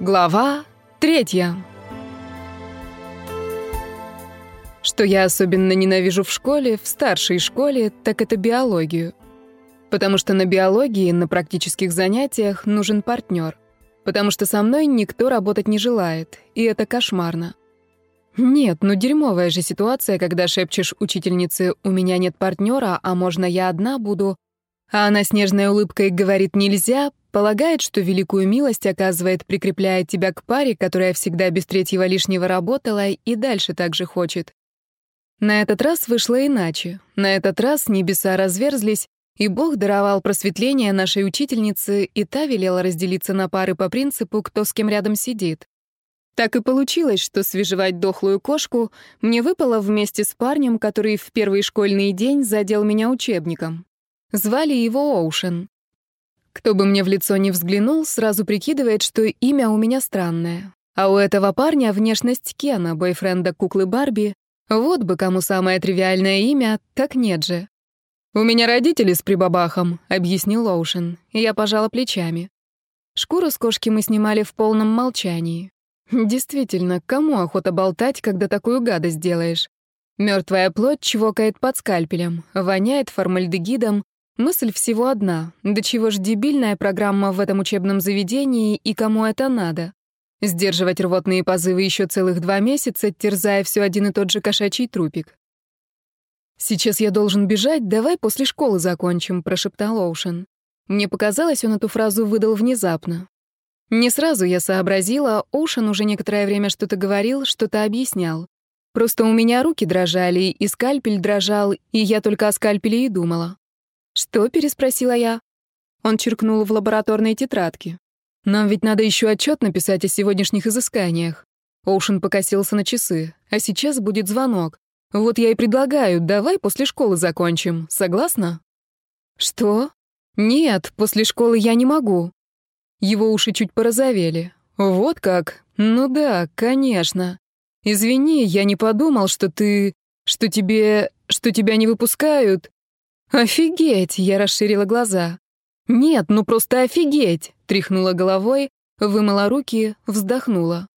Глава третья. Что я особенно ненавижу в школе, в старшей школе, так это биологию. Потому что на биологии, на практических занятиях нужен партнер. Потому что со мной никто работать не желает, и это кошмарно. Нет, ну дерьмовая же ситуация, когда шепчешь учительнице «у меня нет партнера, а можно я одна буду», а она с нежной улыбкой говорит «нельзя», Полагает, что великую милость оказывает, прикрепляя тебя к паре, которая всегда без третьего лишнего работала и дальше так же хочет. На этот раз вышло иначе. На этот раз небеса разверзлись, и Бог даровал просветление нашей учительнице, и та велела разделиться на пары по принципу, кто с кем рядом сидит. Так и получилось, что свежевать дохлую кошку мне выпало вместе с парнем, который в первый школьный день задел меня учебником. Звали его Оушен. Кто бы мне в лицо не взглянул, сразу прикидывает, что имя у меня странное. А у этого парня внешность Кена, бойфренда куклы Барби. Вот бы кому самое тривиальное имя, так нет же. «У меня родители с прибабахом», — объяснил Оушен, я пожала плечами. Шкуру с кошки мы снимали в полном молчании. Действительно, кому охота болтать, когда такую гадость делаешь? Мертвая плоть чвокает под скальпелем, воняет формальдегидом, Мысль всего одна. До чего ж дебильная программа в этом учебном заведении и кому это надо? Сдерживать рвотные позывы еще целых два месяца, терзая все один и тот же кошачий трупик. «Сейчас я должен бежать, давай после школы закончим», — прошептал Оушен. Мне показалось, он эту фразу выдал внезапно. Не сразу я сообразила, Оушен уже некоторое время что-то говорил, что-то объяснял. Просто у меня руки дрожали, и скальпель дрожал, и я только о скальпеле и думала. «Что?» — переспросила я. Он черкнул в лабораторной тетрадке. «Нам ведь надо еще отчет написать о сегодняшних изысканиях». Оушен покосился на часы. «А сейчас будет звонок. Вот я и предлагаю, давай после школы закончим. Согласна?» «Что?» «Нет, после школы я не могу». Его уши чуть порозовели. «Вот как? Ну да, конечно. Извини, я не подумал, что ты... что тебе... что тебя не выпускают. «Офигеть!» — я расширила глаза. «Нет, ну просто офигеть!» — тряхнула головой, вымыла руки, вздохнула.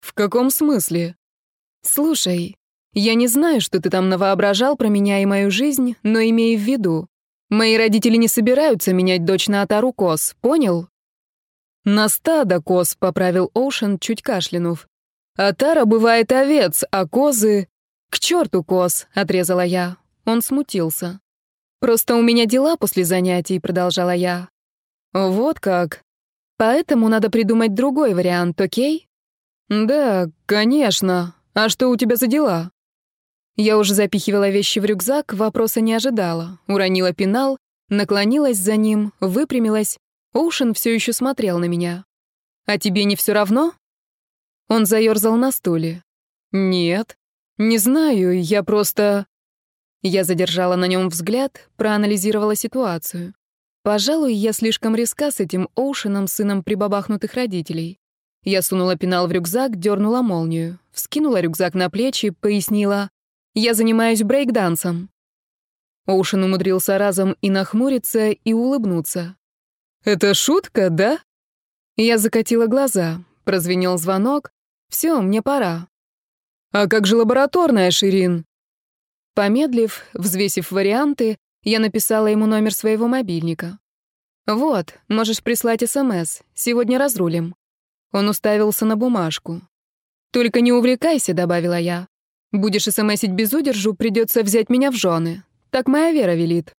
«В каком смысле?» «Слушай, я не знаю, что ты там навоображал про меня и мою жизнь, но имей в виду, мои родители не собираются менять дочь на отару коз, понял?» «На стадо коз», — поправил Оушен, чуть кашлянув. «Отара бывает овец, а козы...» «К черту коз», — отрезала я. Он смутился. «Просто у меня дела после занятий», — продолжала я. «Вот как. Поэтому надо придумать другой вариант, окей?» «Да, конечно. А что у тебя за дела?» Я уже запихивала вещи в рюкзак, вопроса не ожидала. Уронила пенал, наклонилась за ним, выпрямилась. Оушен все еще смотрел на меня. «А тебе не все равно?» Он заерзал на стуле. «Нет. Не знаю, я просто...» Я задержала на нем взгляд, проанализировала ситуацию. Пожалуй, я слишком резка с этим Оушеном, сыном прибабахнутых родителей. Я сунула пенал в рюкзак, дернула молнию, вскинула рюкзак на плечи, пояснила. «Я занимаюсь брейкдансом». Оушен умудрился разом и нахмуриться, и улыбнуться. «Это шутка, да?» Я закатила глаза, прозвенел звонок. «Все, мне пора». «А как же лабораторная, Ширин?» Помедлив, взвесив варианты, я написала ему номер своего мобильника. «Вот, можешь прислать СМС. Сегодня разрулим». Он уставился на бумажку. «Только не увлекайся», — добавила я. «Будешь СМСить без удержу, придется взять меня в жены. Так моя вера велит».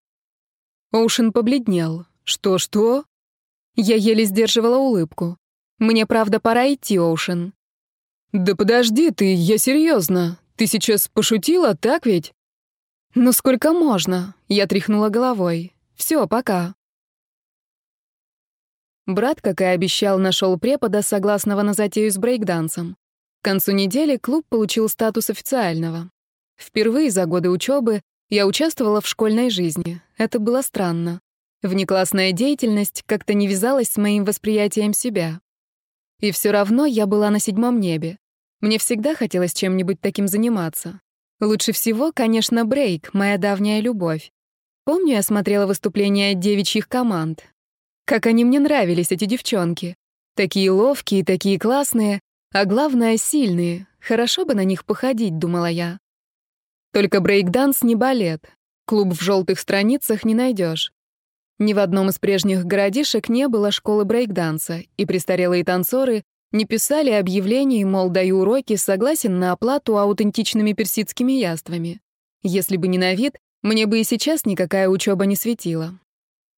Оушен побледнел. «Что-что?» Я еле сдерживала улыбку. «Мне правда пора идти, Оушен». «Да подожди ты, я серьезно. Ты сейчас пошутила, так ведь?» «Ну сколько можно?» — я тряхнула головой. «Все, пока». Брат, как и обещал, нашел препода, согласного на затею с брейкдансом. К концу недели клуб получил статус официального. Впервые за годы учебы я участвовала в школьной жизни. Это было странно. Внеклассная деятельность как-то не вязалась с моим восприятием себя. И все равно я была на седьмом небе. Мне всегда хотелось чем-нибудь таким заниматься. Лучше всего, конечно, брейк, моя давняя любовь. Помню, я смотрела выступления девичьих команд. Как они мне нравились, эти девчонки. Такие ловкие, такие классные, а главное — сильные. Хорошо бы на них походить, думала я. Только брейкданс не балет. Клуб в желтых страницах не найдешь. Ни в одном из прежних городишек не было школы брейкданса, и престарелые танцоры не писали объявлений, мол, даю уроки, согласен на оплату аутентичными персидскими яствами. Если бы не на вид, мне бы и сейчас никакая учеба не светила.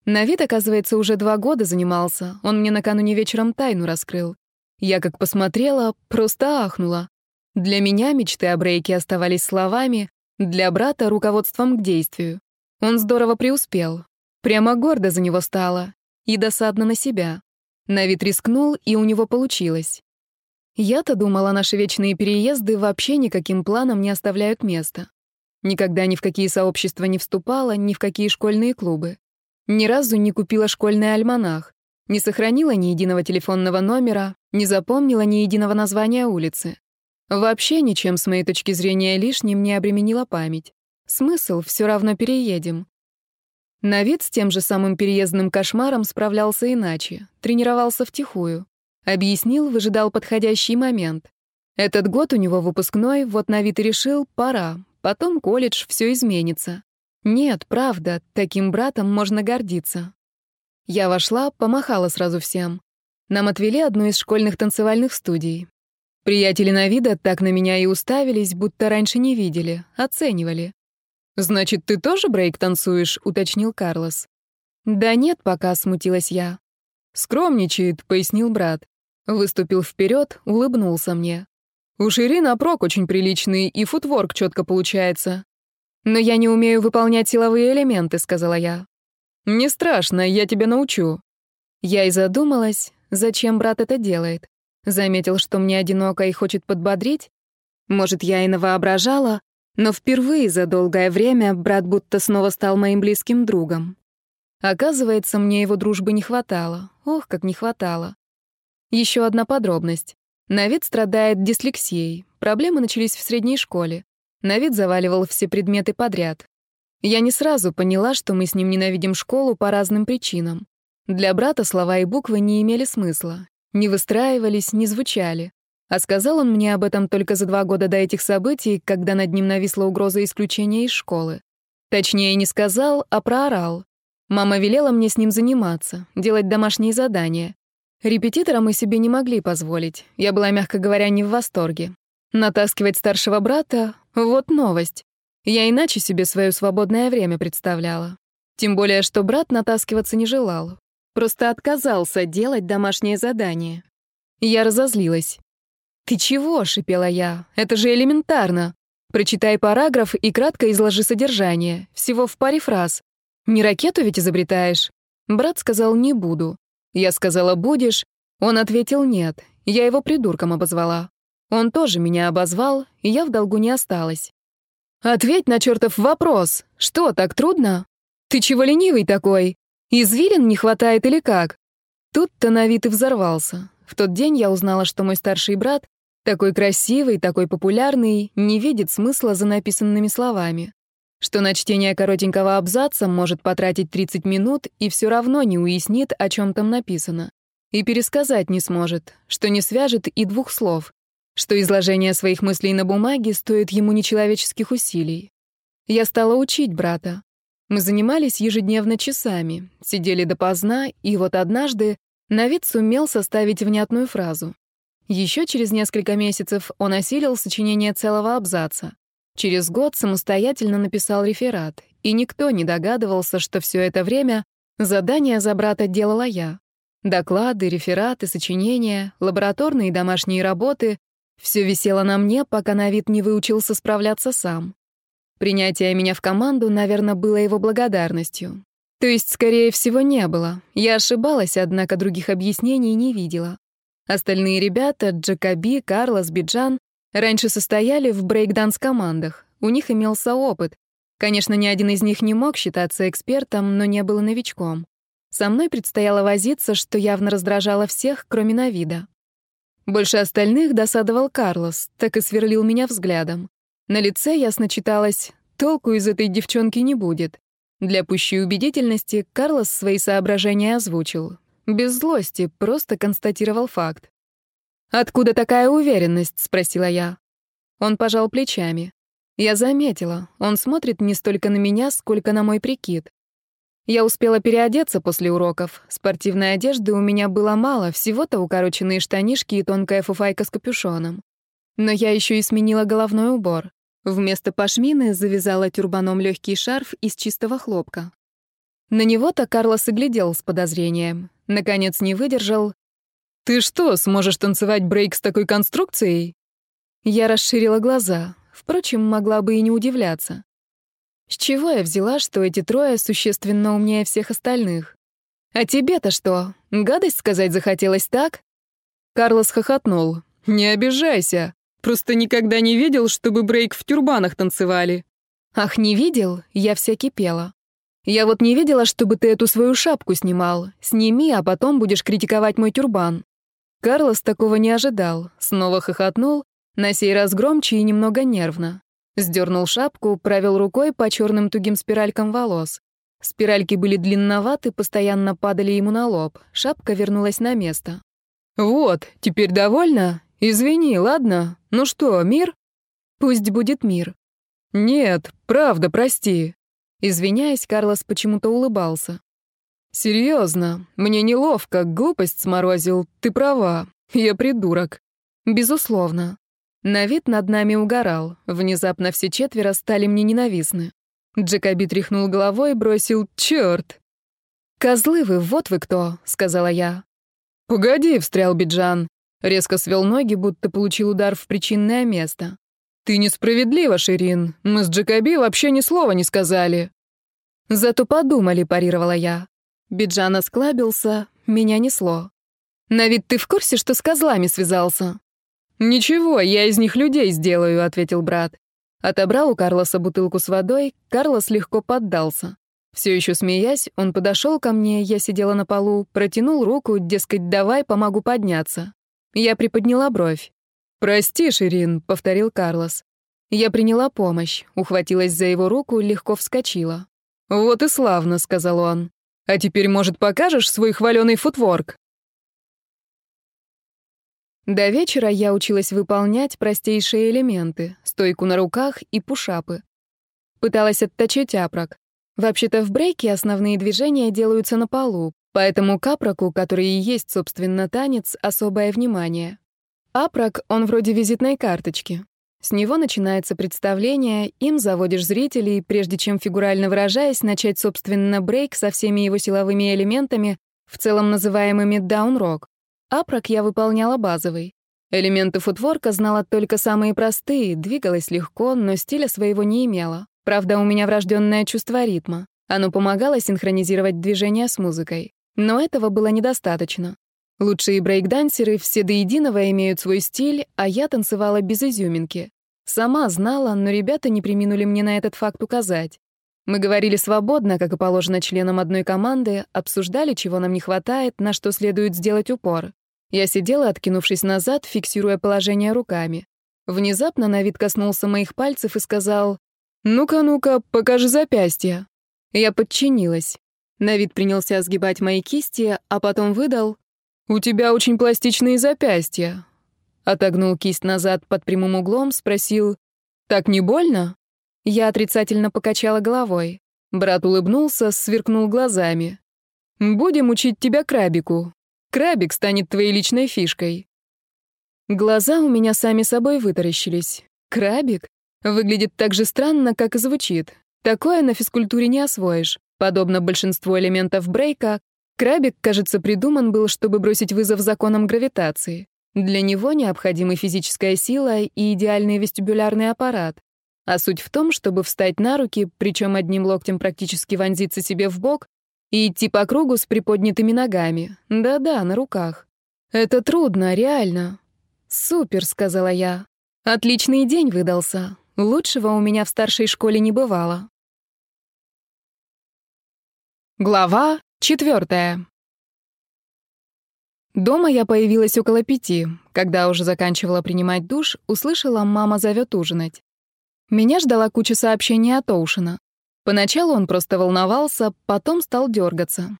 На вид, оказывается, уже два года занимался. Он мне накануне вечером тайну раскрыл. Я как посмотрела, просто ахнула. Для меня мечты о брейке оставались словами, для брата — руководством к действию. Он здорово преуспел. Прямо гордо за него стало. И досадно на себя. На вид рискнул, и у него получилось. Я-то думала, наши вечные переезды вообще никаким планом не оставляют места. Никогда ни в какие сообщества не вступала, ни в какие школьные клубы. Ни разу не купила школьный альманах, не сохранила ни единого телефонного номера, не запомнила ни единого названия улицы. Вообще ничем, с моей точки зрения, лишним не обременила память. Смысл — все равно переедем. На вид с тем же самым переездным кошмаром справлялся иначе, тренировался втихую. Объяснил, выжидал подходящий момент. Этот год у него выпускной, вот на вид и решил, пора, потом колледж, все изменится. Нет, правда, таким братом можно гордиться. Я вошла, помахала сразу всем. Нам отвели одну из школьных танцевальных студий. Приятели на вида так на меня и уставились, будто раньше не видели, оценивали. «Значит, ты тоже брейк танцуешь?» — уточнил Карлос. «Да нет, пока», — смутилась я. «Скромничает», — пояснил брат. Выступил вперед, улыбнулся мне. «У Ширина прок очень приличный, и футворк четко получается». «Но я не умею выполнять силовые элементы», — сказала я. «Не страшно, я тебя научу». Я и задумалась, зачем брат это делает. Заметил, что мне одиноко и хочет подбодрить. Может, я и навоображала, но впервые за долгое время брат будто снова стал моим близким другом. Оказывается, мне его дружбы не хватало. Ох, как не хватало. Еще одна подробность. Навид страдает дислексией. Проблемы начались в средней школе. Навид заваливал все предметы подряд. Я не сразу поняла, что мы с ним ненавидим школу по разным причинам. Для брата слова и буквы не имели смысла. Не выстраивались, не звучали. А сказал он мне об этом только за два года до этих событий, когда над ним нависла угроза исключения из школы. Точнее, не сказал, а проорал. Мама велела мне с ним заниматься, делать домашние задания. Репетитора мы себе не могли позволить. Я была, мягко говоря, не в восторге. Натаскивать старшего брата — вот новость. Я иначе себе свое свободное время представляла. Тем более, что брат натаскиваться не желал. Просто отказался делать домашнее задание. Я разозлилась. «Ты чего?» — шипела я. «Это же элементарно. Прочитай параграф и кратко изложи содержание. Всего в паре фраз. Не ракету ведь изобретаешь?» Брат сказал «не буду». Я сказала «будешь». Он ответил «нет». Я его придурком обозвала. Он тоже меня обозвал, и я в долгу не осталась. «Ответь на чертов вопрос. Что, так трудно? Ты чего ленивый такой? Извилин не хватает или как?» Тут-то на вид и взорвался. В тот день я узнала, что мой старший брат, такой красивый, такой популярный, не видит смысла за написанными словами. Что на чтение коротенького абзаца может потратить 30 минут и все равно не уяснит, о чем там написано. И пересказать не сможет, что не свяжет и двух слов, что изложение своих мыслей на бумаге стоит ему нечеловеческих усилий. Я стала учить брата. Мы занимались ежедневно часами, сидели допоздна, и вот однажды Навид сумел составить внятную фразу. Еще через несколько месяцев он осилил сочинение целого абзаца. Через год самостоятельно написал реферат, и никто не догадывался, что все это время задание за брата делала я. Доклады, рефераты, сочинения, лабораторные и домашние работы — все висело на мне, пока Навид не выучился справляться сам. Принятие меня в команду, наверное, было его благодарностью. То есть, скорее всего, не было. Я ошибалась, однако других объяснений не видела. Остальные ребята, Джакоби, Карлос, Биджан, раньше состояли в брейкданс-командах. У них имелся опыт. Конечно, ни один из них не мог считаться экспертом, но не был новичком. Со мной предстояло возиться, что явно раздражало всех, кроме Навида. Больше остальных досадовал Карлос, так и сверлил меня взглядом. На лице ясно читалось «толку из этой девчонки не будет». Для пущей убедительности Карлос свои соображения озвучил. Без злости, просто констатировал факт. «Откуда такая уверенность?» — спросила я. Он пожал плечами. Я заметила, он смотрит не столько на меня, сколько на мой прикид. Я успела переодеться после уроков. Спортивной одежды у меня было мало, всего-то укороченные штанишки и тонкая фуфайка с капюшоном. Но я еще и сменила головной убор. Вместо пашмины завязала тюрбаном легкий шарф из чистого хлопка. На него-то Карлос и глядел с подозрением. Наконец не выдержал. «Ты что, сможешь танцевать брейк с такой конструкцией?» Я расширила глаза. Впрочем, могла бы и не удивляться. С чего я взяла, что эти трое существенно умнее всех остальных? А тебе-то что, гадость сказать захотелось так? Карлос хохотнул. «Не обижайся. Просто никогда не видел, чтобы брейк в тюрбанах танцевали». «Ах, не видел?» Я вся кипела. «Я вот не видела, чтобы ты эту свою шапку снимал. Сними, а потом будешь критиковать мой тюрбан». Карлос такого не ожидал. Снова хохотнул, на сей раз громче и немного нервно. Сдернул шапку, провел рукой по черным тугим спиралькам волос. Спиральки были длинноваты, постоянно падали ему на лоб. Шапка вернулась на место. «Вот, теперь довольна? Извини, ладно? Ну что, мир?» «Пусть будет мир». «Нет, правда, прости». Извиняясь, Карлос почему-то улыбался. «Серьезно, мне неловко, глупость сморозил, ты права, я придурок». «Безусловно». На вид над нами угорал. Внезапно все четверо стали мне ненавистны. Джекоби тряхнул головой и бросил «Чёрт!» «Козлы вы, вот вы кто!» — сказала я. «Погоди!» — встрял Биджан. Резко свел ноги, будто получил удар в причинное место. «Ты несправедлива, Ширин. Мы с Джекоби вообще ни слова не сказали». «Зато подумали», — парировала я. Биджан осклабился, меня несло. «На вид ты в курсе, что с козлами связался?» «Ничего, я из них людей сделаю», — ответил брат. Отобрал у Карлоса бутылку с водой, Карлос легко поддался. Все еще смеясь, он подошел ко мне, я сидела на полу, протянул руку, дескать, давай, помогу подняться. Я приподняла бровь. «Прости, Ширин», — повторил Карлос. Я приняла помощь, ухватилась за его руку, легко вскочила. «Вот и славно», — сказал он. «А теперь, может, покажешь свой хваленый футворк?» До вечера я училась выполнять простейшие элементы, стойку на руках и пушапы. Пыталась отточить апрок. Вообще-то в брейке основные движения делаются на полу, поэтому к апроку, который и есть, собственно, танец, особое внимание. Апрок, он вроде визитной карточки. С него начинается представление, им заводишь зрителей, прежде чем, фигурально выражаясь, начать, собственно, брейк со всеми его силовыми элементами, в целом называемыми даун-рок. Апрок я выполняла базовый. Элементы футворка знала только самые простые, двигалась легко, но стиля своего не имела. Правда, у меня врожденное чувство ритма. Оно помогало синхронизировать движения с музыкой. Но этого было недостаточно. Лучшие брейкдансеры все до единого имеют свой стиль, а я танцевала без изюминки. Сама знала, но ребята не приминули мне на этот факт указать. Мы говорили свободно, как и положено членам одной команды, обсуждали, чего нам не хватает, на что следует сделать упор. Я сидела, откинувшись назад, фиксируя положение руками. Внезапно Навид коснулся моих пальцев и сказал, «Ну-ка, ну-ка, покажи запястье». Я подчинилась. Навид принялся сгибать мои кисти, а потом выдал, «У тебя очень пластичные запястья». Отогнул кисть назад под прямым углом, спросил, «Так не больно?» Я отрицательно покачала головой. Брат улыбнулся, сверкнул глазами. «Будем учить тебя крабику. Крабик станет твоей личной фишкой». Глаза у меня сами собой вытаращились. Крабик? Выглядит так же странно, как и звучит. Такое на физкультуре не освоишь. Подобно большинству элементов брейка, крабик, кажется, придуман был, чтобы бросить вызов законам гравитации. Для него необходимы физическая сила и идеальный вестибулярный аппарат. А суть в том, чтобы встать на руки, причем одним локтем практически вонзиться себе в бок, и идти по кругу с приподнятыми ногами. Да-да, на руках. Это трудно, реально. Супер, сказала я. Отличный день выдался. Лучшего у меня в старшей школе не бывало. Глава четвертая. Дома я появилась около пяти. Когда уже заканчивала принимать душ, услышала, мама зовет ужинать. Меня ждала куча сообщений от Оушена. Поначалу он просто волновался, потом стал дергаться.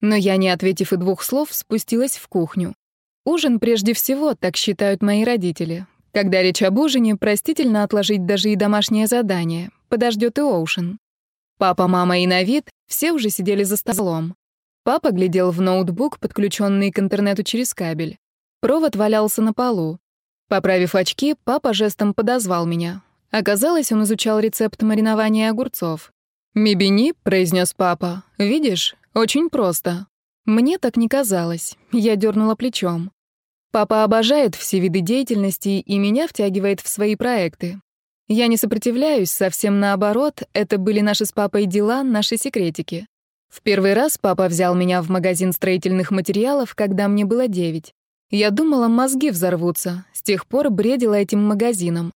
Но я, не ответив и двух слов, спустилась в кухню. Ужин прежде всего, так считают мои родители. Когда речь об ужине, простительно отложить даже и домашнее задание. Подождет и Оушен. Папа, мама и Навид все уже сидели за столом. Папа глядел в ноутбук, подключенный к интернету через кабель. Провод валялся на полу. Поправив очки, папа жестом подозвал меня. Оказалось, он изучал рецепт маринования огурцов. «Мибини», — произнес папа, — «видишь, очень просто». Мне так не казалось. Я дернула плечом. Папа обожает все виды деятельности и меня втягивает в свои проекты. Я не сопротивляюсь, совсем наоборот, это были наши с папой дела, наши секретики. В первый раз папа взял меня в магазин строительных материалов, когда мне было девять. Я думала, мозги взорвутся, с тех пор бредила этим магазином.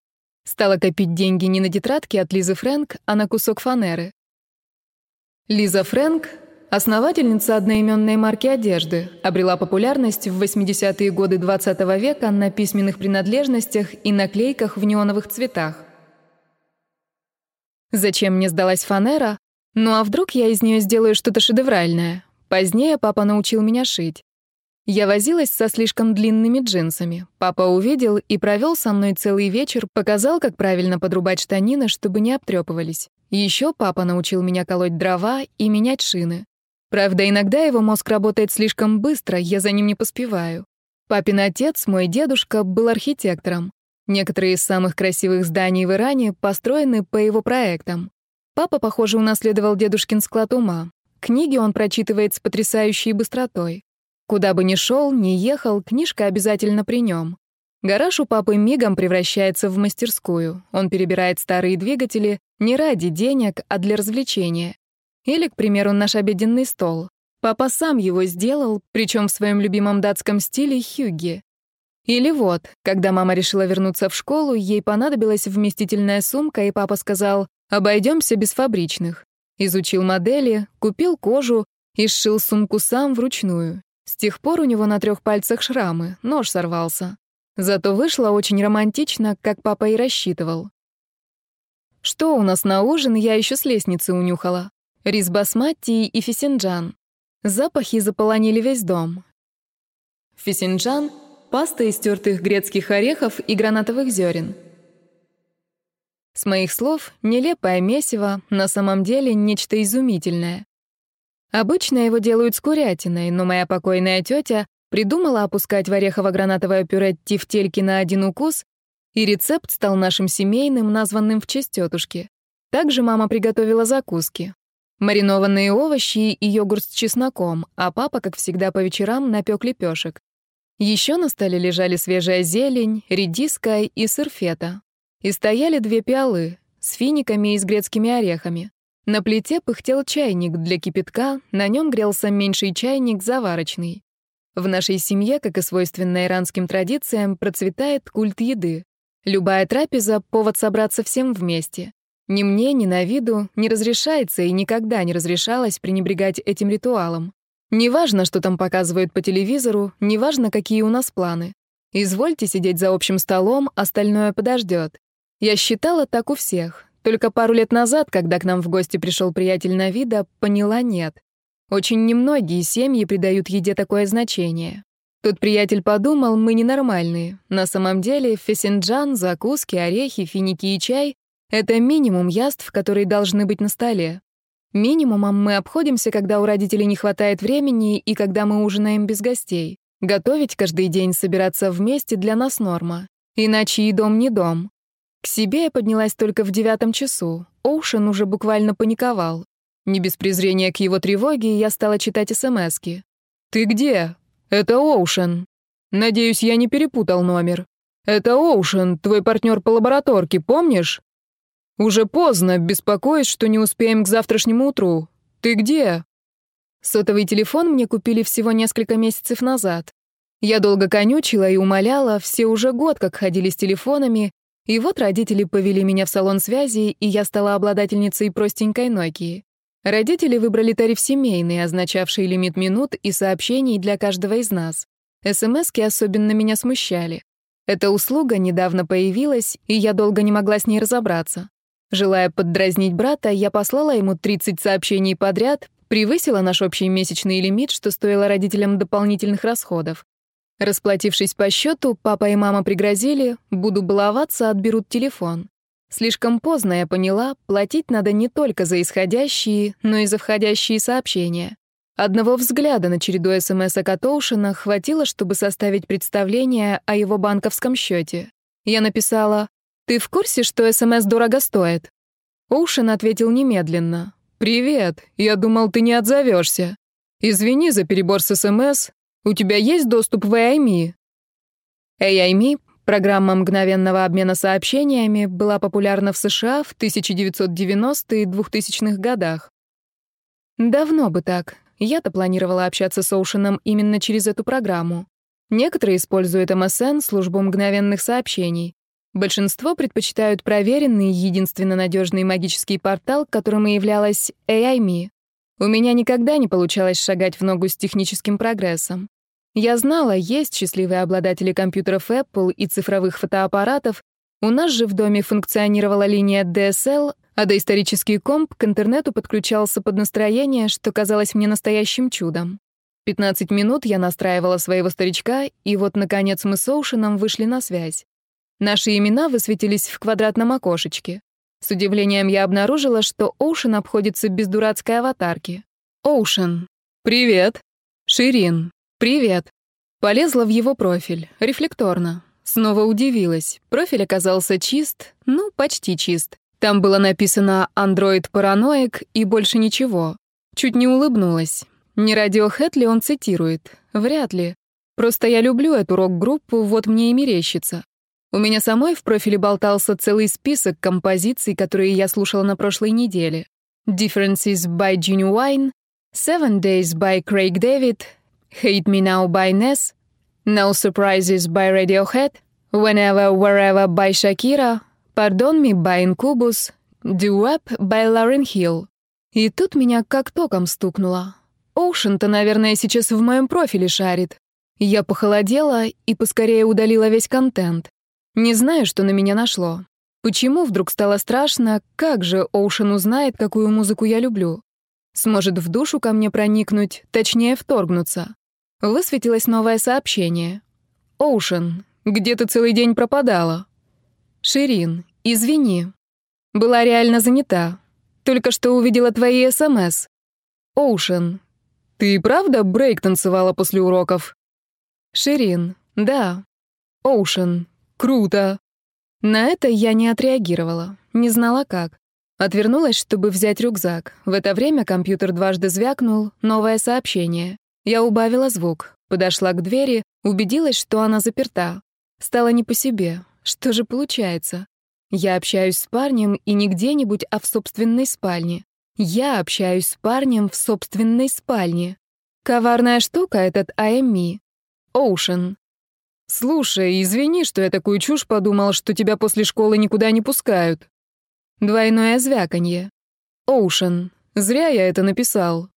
Стала копить деньги не на тетрадки от Лизы Фрэнк, а на кусок фанеры. Лиза Фрэнк Основательница одноименной марки одежды обрела популярность в 80-е годы XX -го века на письменных принадлежностях и наклейках в неоновых цветах. Зачем мне сдалась фанера? Ну а вдруг я из нее сделаю что-то шедевральное? Позднее папа научил меня шить. Я возилась со слишком длинными джинсами. Папа увидел и провел со мной целый вечер, показал, как правильно подрубать штанины, чтобы не обтрепывались. Еще папа научил меня колоть дрова и менять шины. Правда, иногда его мозг работает слишком быстро, я за ним не поспеваю. Папин отец, мой дедушка, был архитектором. Некоторые из самых красивых зданий в Иране построены по его проектам. Папа, похоже, унаследовал дедушкин склад ума. Книги он прочитывает с потрясающей быстротой. Куда бы ни шел, ни ехал, книжка обязательно при нем. Гараж у папы мигом превращается в мастерскую. Он перебирает старые двигатели не ради денег, а для развлечения. Или, к примеру, наш обеденный стол. Папа сам его сделал, причем в своем любимом датском стиле хюгге. Или вот, когда мама решила вернуться в школу, ей понадобилась вместительная сумка, и папа сказал «обойдемся без фабричных». Изучил модели, купил кожу и сшил сумку сам вручную. С тех пор у него на трех пальцах шрамы, нож сорвался. Зато вышло очень романтично, как папа и рассчитывал. Что у нас на ужин, я еще с лестницы унюхала рис басмати и фисинджан. Запахи заполонили весь дом. Фисинджан — паста из тертых грецких орехов и гранатовых зерен. С моих слов, нелепое месиво, на самом деле нечто изумительное. Обычно его делают с курятиной, но моя покойная тетя придумала опускать в орехово-гранатовое пюре тефтельки на один укус, и рецепт стал нашим семейным, названным в честь тетушки. Также мама приготовила закуски. Маринованные овощи и йогурт с чесноком, а папа, как всегда по вечерам, напек лепешек. Еще на столе лежали свежая зелень, редиска и сыр фета. И стояли две пиалы с финиками и с грецкими орехами. На плите пыхтел чайник для кипятка, на нем грелся меньший чайник заварочный. В нашей семье, как и свойственно иранским традициям, процветает культ еды. Любая трапеза — повод собраться всем вместе. Ни мне, ни на виду не разрешается и никогда не разрешалось пренебрегать этим ритуалом. Неважно, что там показывают по телевизору, неважно, какие у нас планы. Извольте сидеть за общим столом, остальное подождет. Я считала так у всех. Только пару лет назад, когда к нам в гости пришел приятель Навида, поняла нет. Очень немногие семьи придают еде такое значение. Тут приятель подумал, мы ненормальные. На самом деле фесенджан, закуски, орехи, финики и чай это минимум яств, которые должны быть на столе. Минимумом мы обходимся, когда у родителей не хватает времени и когда мы ужинаем без гостей. Готовить каждый день, собираться вместе для нас норма. Иначе и дом не дом. К себе я поднялась только в девятом часу. Оушен уже буквально паниковал. Не без презрения к его тревоге я стала читать СМСки. «Ты где?» «Это Оушен. Надеюсь, я не перепутал номер. Это Оушен, твой партнер по лабораторке, помнишь?» «Уже поздно, беспокоюсь, что не успеем к завтрашнему утру. Ты где?» Сотовый телефон мне купили всего несколько месяцев назад. Я долго конючила и умоляла, все уже год как ходили с телефонами, и вот родители повели меня в салон связи, и я стала обладательницей простенькой Nokia. Родители выбрали тариф семейный, означавший лимит минут и сообщений для каждого из нас. СМСки особенно меня смущали. Эта услуга недавно появилась, и я долго не могла с ней разобраться. Желая поддразнить брата, я послала ему 30 сообщений подряд, Превысила наш общий месячный лимит, что стоило родителям дополнительных расходов. Расплатившись по счету, папа и мама пригрозили, буду баловаться, отберут телефон. Слишком поздно я поняла, платить надо не только за исходящие, но и за входящие сообщения. Одного взгляда на череду СМС от Оушена хватило, чтобы составить представление о его банковском счете. Я написала «Ты в курсе, что СМС дорого стоит?» Оушен ответил немедленно. «Привет, я думал, ты не отзовешься. Извини за перебор с СМС, у тебя есть доступ в AIME?» AIME, программа мгновенного обмена сообщениями, была популярна в США в 1990-е и 2000-х годах. Давно бы так. Я-то планировала общаться с Оушеном именно через эту программу. Некоторые используют MSN, службу мгновенных сообщений. Большинство предпочитают проверенный, единственно надежный магический портал, которым и являлась AIME. У меня никогда не получалось шагать в ногу с техническим прогрессом. Я знала, есть счастливые обладатели компьютеров Apple и цифровых фотоаппаратов. У нас же в доме функционировала линия DSL, а доисторический комп к интернету подключался под настроение, что казалось мне настоящим чудом. 15 минут я настраивала своего старичка, и вот, наконец, мы с Оушеном вышли на связь. Наши имена высветились в квадратном окошечке. С удивлением я обнаружила, что Оушен обходится без дурацкой аватарки. Оушен. «Привет». Ширин. «Привет». Полезла в его профиль, рефлекторно. Снова удивилась. Профиль оказался чист, ну, почти чист. Там было написано «Android параноик» и больше ничего. Чуть не улыбнулась. Не Radiohead ли он цитирует? Вряд ли. Просто я люблю эту рок-группу, вот мне и мерещится. У меня самой в профиле болтался целый список композиций, которые я слушала на прошлой неделе. Differences by Genuine, Seven Days by Craig David, Hate Me Now by Ness, No Surprises by Radiohead, Whenever, Wherever by Shakira, Pardon Me by Incubus, Do Up by Lauren Hill. И тут меня как током стукнуло. Оушен-то, наверное, сейчас в моем профиле шарит. Я похолодела и поскорее удалила весь контент. Не знаю, что на меня нашло. Почему вдруг стало страшно, как же Оушен узнает, какую музыку я люблю? Сможет в душу ко мне проникнуть, точнее, вторгнуться. Высветилось новое сообщение. «Оушен, где ты целый день пропадала?» «Ширин, извини. Была реально занята. Только что увидела твои СМС. Оушен, ты правда брейк танцевала после уроков?» «Ширин, да. Оушен, круто». На это я не отреагировала, не знала как. Отвернулась, чтобы взять рюкзак. В это время компьютер дважды звякнул, новое сообщение. Я убавила звук, подошла к двери, убедилась, что она заперта. Стало не по себе. Что же получается? Я общаюсь с парнем и не где-нибудь, а в собственной спальне. Я общаюсь с парнем в собственной спальне. Коварная штука этот Ами. Оушен. Слушай, извини, что я такую чушь подумал, что тебя после школы никуда не пускают. Двойное звяканье. Оушен. Зря я это написал.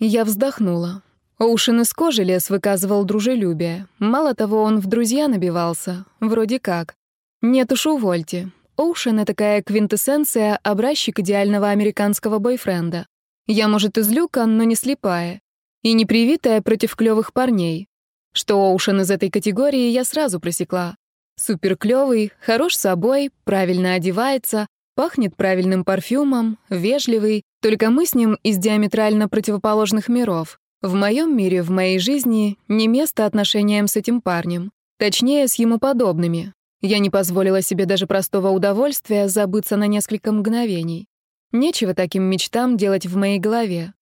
Я вздохнула. Оушен из кожи лес выказывал дружелюбие. Мало того, он в друзья набивался. Вроде как. Нет уж, увольте. Оушен — такая квинтэссенция, образчик идеального американского бойфренда. Я, может, из люка, но не слепая. И не привитая против клёвых парней. Что Оушен из этой категории, я сразу просекла. Супер клёвый, хорош собой, правильно одевается, пахнет правильным парфюмом, вежливый, только мы с ним из диаметрально противоположных миров. В моем мире, в моей жизни не место отношениям с этим парнем. Точнее, с ему подобными. Я не позволила себе даже простого удовольствия забыться на несколько мгновений. Нечего таким мечтам делать в моей голове.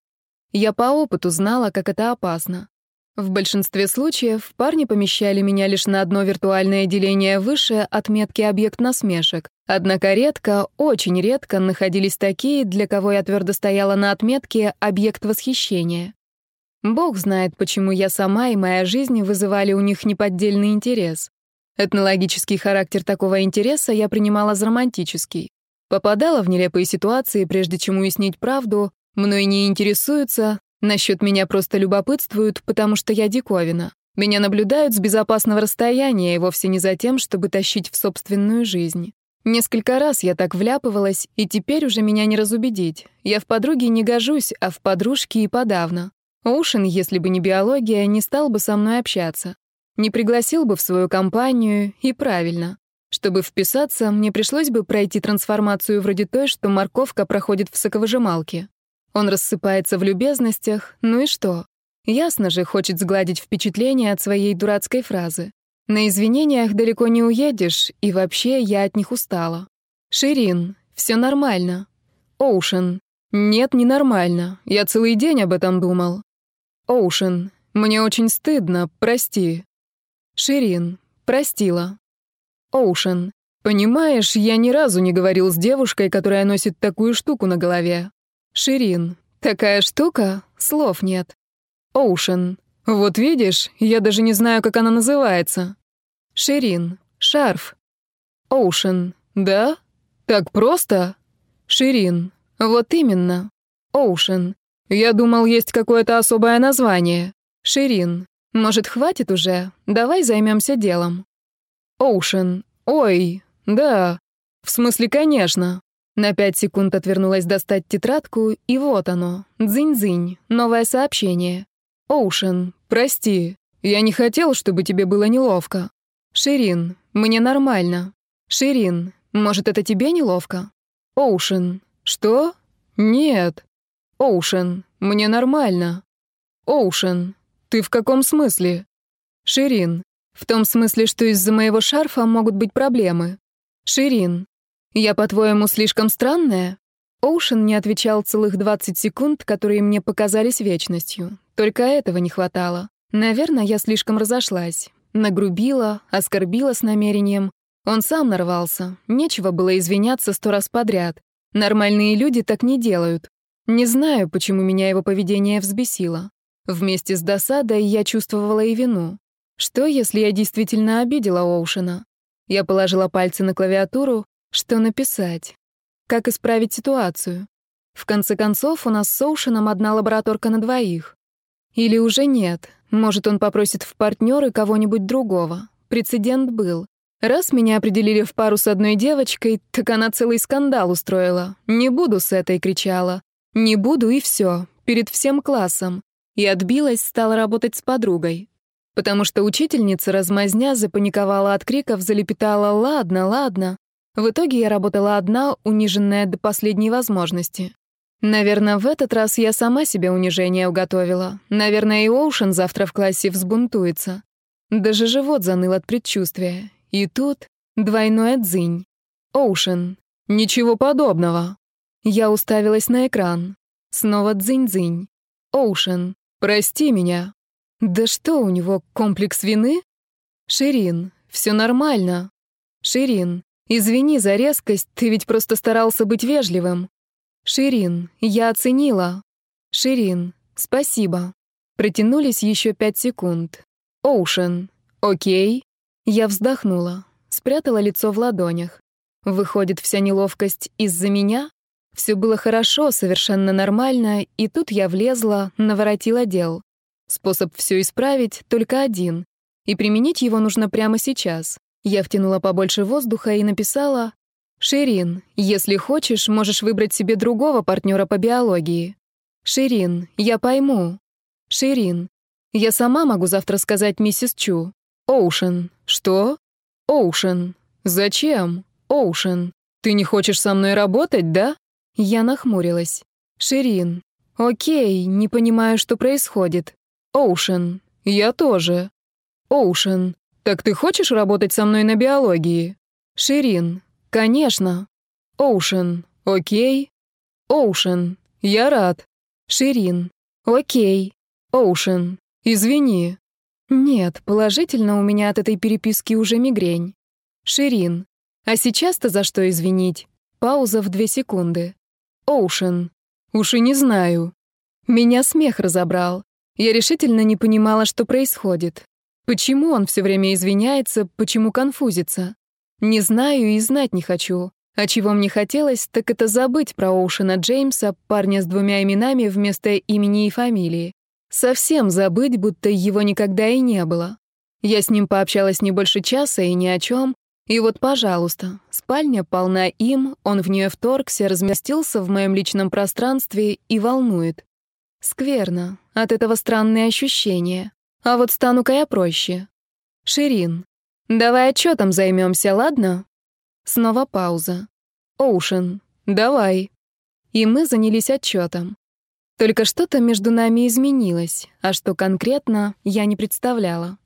Я по опыту знала, как это опасно. В большинстве случаев парни помещали меня лишь на одно виртуальное деление выше отметки «объект насмешек». Однако редко, очень редко находились такие, для кого я твердо стояла на отметке «объект восхищения». Бог знает, почему я сама и моя жизнь вызывали у них неподдельный интерес. Этнологический характер такого интереса я принимала за романтический. Попадала в нелепые ситуации, прежде чем уяснить правду, мной не интересуются, насчет меня просто любопытствуют, потому что я диковина. Меня наблюдают с безопасного расстояния и вовсе не за тем, чтобы тащить в собственную жизнь. Несколько раз я так вляпывалась, и теперь уже меня не разубедить. Я в подруге не гожусь, а в подружке и подавно. Оушен, если бы не биология, не стал бы со мной общаться. Не пригласил бы в свою компанию, и правильно. Чтобы вписаться, мне пришлось бы пройти трансформацию вроде той, что морковка проходит в соковыжималке. Он рассыпается в любезностях, ну и что? Ясно же, хочет сгладить впечатление от своей дурацкой фразы. На извинениях далеко не уедешь, и вообще я от них устала. Ширин, все нормально. Оушен, нет, не нормально. Я целый день об этом думал. Оушен, мне очень стыдно, прости. Ширин, простила. Оушен. Понимаешь, я ни разу не говорил с девушкой, которая носит такую штуку на голове. Ширин. Такая штука? Слов нет. Оушен. Вот видишь, я даже не знаю, как она называется. Ширин. Шарф. Оушен. Да? Так просто? Ширин. Вот именно. Оушен. Я думал, есть какое-то особое название. Ширин. Может, хватит уже? Давай займемся делом. Оушен. Ой, да. В смысле, конечно. На пять секунд отвернулась достать тетрадку, и вот оно. Дзынь-дзынь. Новое сообщение. Оушен, прости. Я не хотел, чтобы тебе было неловко. Ширин, мне нормально. Ширин, может, это тебе неловко? Оушен, что? Нет. Оушен, мне нормально. Оушен, ты в каком смысле? Ширин, в том смысле, что из-за моего шарфа могут быть проблемы. Ширин, я, по-твоему, слишком странная? Оушен не отвечал целых 20 секунд, которые мне показались вечностью. Только этого не хватало. Наверное, я слишком разошлась. Нагрубила, оскорбила с намерением. Он сам нарвался. Нечего было извиняться сто раз подряд. Нормальные люди так не делают. Не знаю, почему меня его поведение взбесило. Вместе с досадой я чувствовала и вину. Что, если я действительно обидела Оушена? Я положила пальцы на клавиатуру. Что написать? Как исправить ситуацию? В конце концов, у нас с Оушеном одна лабораторка на двоих. Или уже нет. Может, он попросит в партнеры кого-нибудь другого. Прецедент был. Раз меня определили в пару с одной девочкой, так она целый скандал устроила. «Не буду с этой», — кричала. «Не буду» и все. Перед всем классом. И отбилась, стала работать с подругой потому что учительница размазня запаниковала от криков, залепетала «Ладно, ладно». В итоге я работала одна, униженная до последней возможности. Наверное, в этот раз я сама себе унижение уготовила. Наверное, и Оушен завтра в классе взбунтуется. Даже живот заныл от предчувствия. И тут двойной дзынь. Оушен. Ничего подобного. Я уставилась на экран. Снова дзынь-дзынь. Оушен. Прости меня. Да что у него, комплекс вины? Ширин, все нормально. Ширин, извини за резкость, ты ведь просто старался быть вежливым. Ширин, я оценила. Ширин, спасибо. Протянулись еще пять секунд. Оушен, окей. Я вздохнула, спрятала лицо в ладонях. Выходит, вся неловкость из-за меня? Все было хорошо, совершенно нормально, и тут я влезла, наворотила дел. Способ все исправить только один, и применить его нужно прямо сейчас. Я втянула побольше воздуха и написала «Ширин, если хочешь, можешь выбрать себе другого партнера по биологии». «Ширин, я пойму». «Ширин, я сама могу завтра сказать миссис Чу». «Оушен, что?» «Оушен, зачем?» «Оушен, ты не хочешь со мной работать, да?» Я нахмурилась. «Ширин, окей, не понимаю, что происходит. Оушен, я тоже. Оушен, так ты хочешь работать со мной на биологии? Ширин, конечно. Оушен, окей. Оушен, я рад. Ширин, окей. Оушен, извини. Нет, положительно у меня от этой переписки уже мигрень. Ширин, а сейчас-то за что извинить? Пауза в две секунды. Оушен, уж и не знаю. Меня смех разобрал. Я решительно не понимала, что происходит. Почему он все время извиняется, почему конфузится? Не знаю и знать не хочу. А чего мне хотелось, так это забыть про Оушена Джеймса, парня с двумя именами вместо имени и фамилии. Совсем забыть, будто его никогда и не было. Я с ним пообщалась не больше часа и ни о чем, И вот, пожалуйста, спальня полна им, он в нее вторгся, разместился в моем личном пространстве и волнует. Скверно, от этого странные ощущения. А вот стану-ка я проще. Ширин, давай отчетом займемся, ладно? Снова пауза. Оушен, давай. И мы занялись отчетом. Только что-то между нами изменилось, а что конкретно, я не представляла.